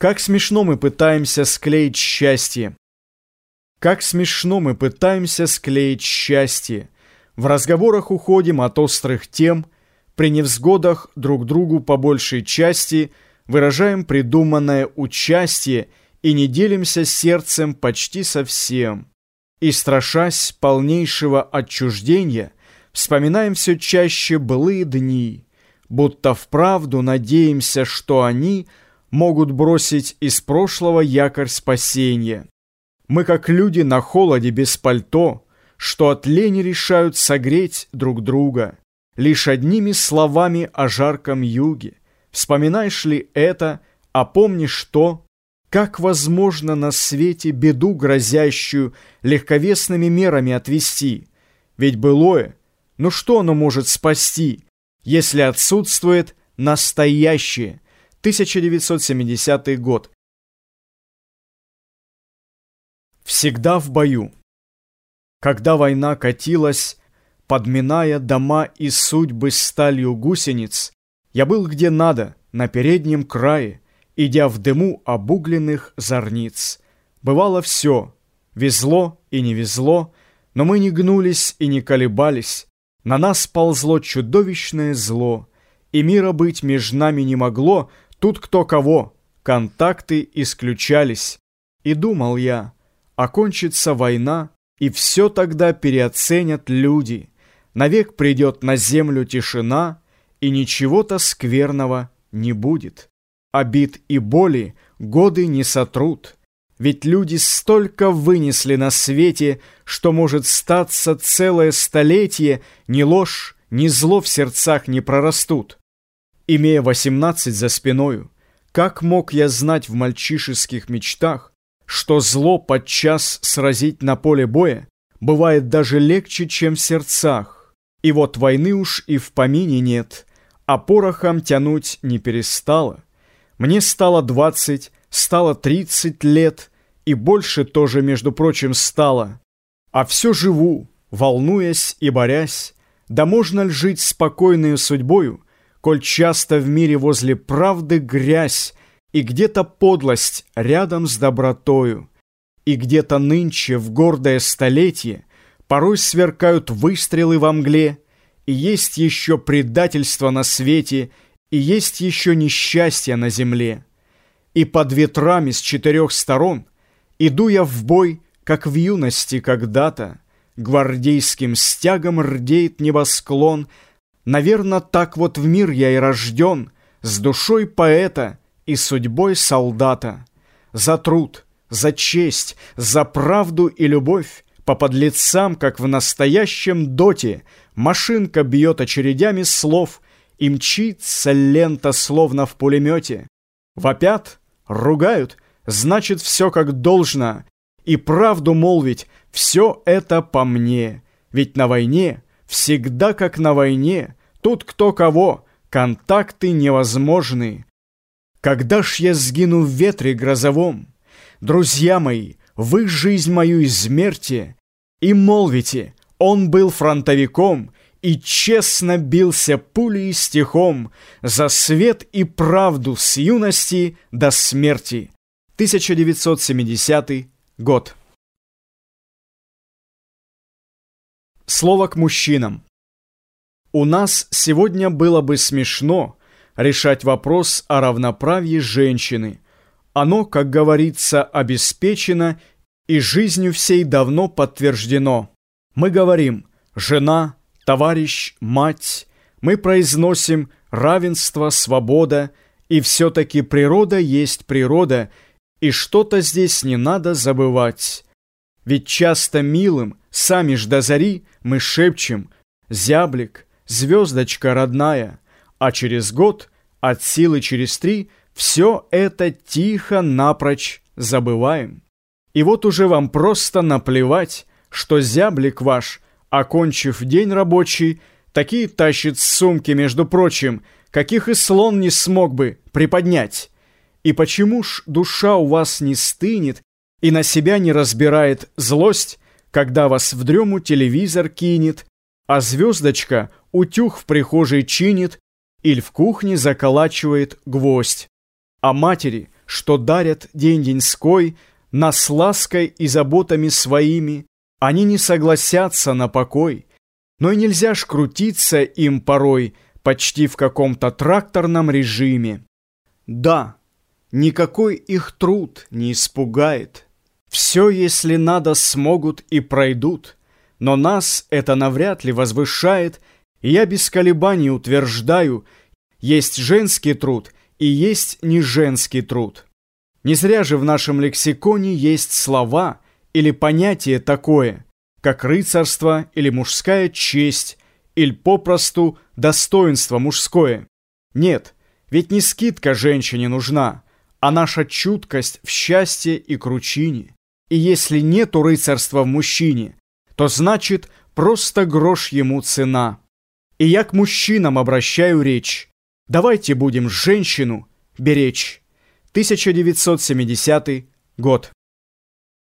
Как смешно мы пытаемся склеить счастье. Как смешно мы пытаемся склеить счастье. В разговорах уходим от острых тем, при невзгодах друг другу по большей части выражаем придуманное участие и не делимся сердцем почти совсем. И, страшась полнейшего отчуждения, вспоминаем все чаще былые дни, будто вправду надеемся, что они – могут бросить из прошлого якорь спасения. Мы, как люди на холоде без пальто, что от лени решают согреть друг друга, лишь одними словами о жарком юге. Вспоминаешь ли это, а помнишь то, как возможно на свете беду грозящую легковесными мерами отвести? Ведь былое, ну что оно может спасти, если отсутствует настоящее – 1970 год. Всегда в бою. Когда война катилась, подминая дома и судьбы сталью гусениц, я был где надо, на переднем крае, идя в дыму обугленных зорниц. Бывало все, везло и не везло, но мы не гнулись и не колебались. На нас ползло чудовищное зло, и мира быть между нами не могло, Тут кто кого, контакты исключались. И думал я, окончится война, и все тогда переоценят люди. Навек придет на землю тишина, и ничего-то скверного не будет. Обид и боли годы не сотрут. Ведь люди столько вынесли на свете, что может статься целое столетие, ни ложь, ни зло в сердцах не прорастут имея восемнадцать за спиною, как мог я знать в мальчишеских мечтах, что зло подчас сразить на поле боя бывает даже легче, чем в сердцах. И вот войны уж и в помине нет, а порохом тянуть не перестало. Мне стало двадцать, стало тридцать лет, и больше тоже, между прочим, стало. А все живу, волнуясь и борясь, да можно ли жить спокойной судьбою, Коль часто в мире возле правды грязь И где-то подлость рядом с добротою, И где-то нынче в гордое столетие Порой сверкают выстрелы во мгле, И есть еще предательство на свете, И есть еще несчастье на земле. И под ветрами с четырех сторон Иду я в бой, как в юности когда-то, Гвардейским стягом рдеет небосклон — Наверно, так вот в мир я и рожден, С душой поэта и судьбой солдата. За труд, за честь, за правду и любовь По подлецам, как в настоящем доте, Машинка бьет очередями слов И мчится лента, словно в пулемете. Вопят, ругают, значит, все как должно, И правду молвить, все это по мне. Ведь на войне, всегда как на войне, Тут кто кого, контакты невозможны. Когда ж я сгину в ветре грозовом, Друзья мои, вы жизнь мою измерьте И молвите, он был фронтовиком И честно бился пулей и стихом За свет и правду с юности до смерти. 1970 год. Слово к мужчинам. У нас сегодня было бы смешно решать вопрос о равноправии женщины. Оно, как говорится, обеспечено и жизнью всей давно подтверждено. Мы говорим «жена», «товарищ», «мать». Мы произносим «равенство», «свобода», и все-таки природа есть природа, и что-то здесь не надо забывать. Ведь часто милым, сами ж до зари, мы шепчем «зяблик», звездочка родная, а через год, от силы через три, все это тихо напрочь забываем. И вот уже вам просто наплевать, что зяблик ваш, окончив день рабочий, такие тащит сумки, между прочим, каких и слон не смог бы приподнять. И почему ж душа у вас не стынет и на себя не разбирает злость, когда вас в дрему телевизор кинет, а звездочка утюг в прихожей чинит или в кухне заколачивает гвоздь. А матери, что дарят день-деньской, Нас лаской и заботами своими, Они не согласятся на покой. Но и нельзя ж крутиться им порой Почти в каком-то тракторном режиме. Да, никакой их труд не испугает. Все, если надо, смогут и пройдут. Но нас это навряд ли возвышает, и я без колебаний утверждаю, есть женский труд и есть не женский труд. Не зря же в нашем лексиконе есть слова или понятие такое, как рыцарство или мужская честь, или попросту достоинство мужское. Нет, ведь не скидка женщине нужна, а наша чуткость в счастье и кручине. И если нету рыцарства в мужчине, то значит просто грош ему цена. И я к мужчинам обращаю речь. Давайте будем женщину беречь. 1970 год.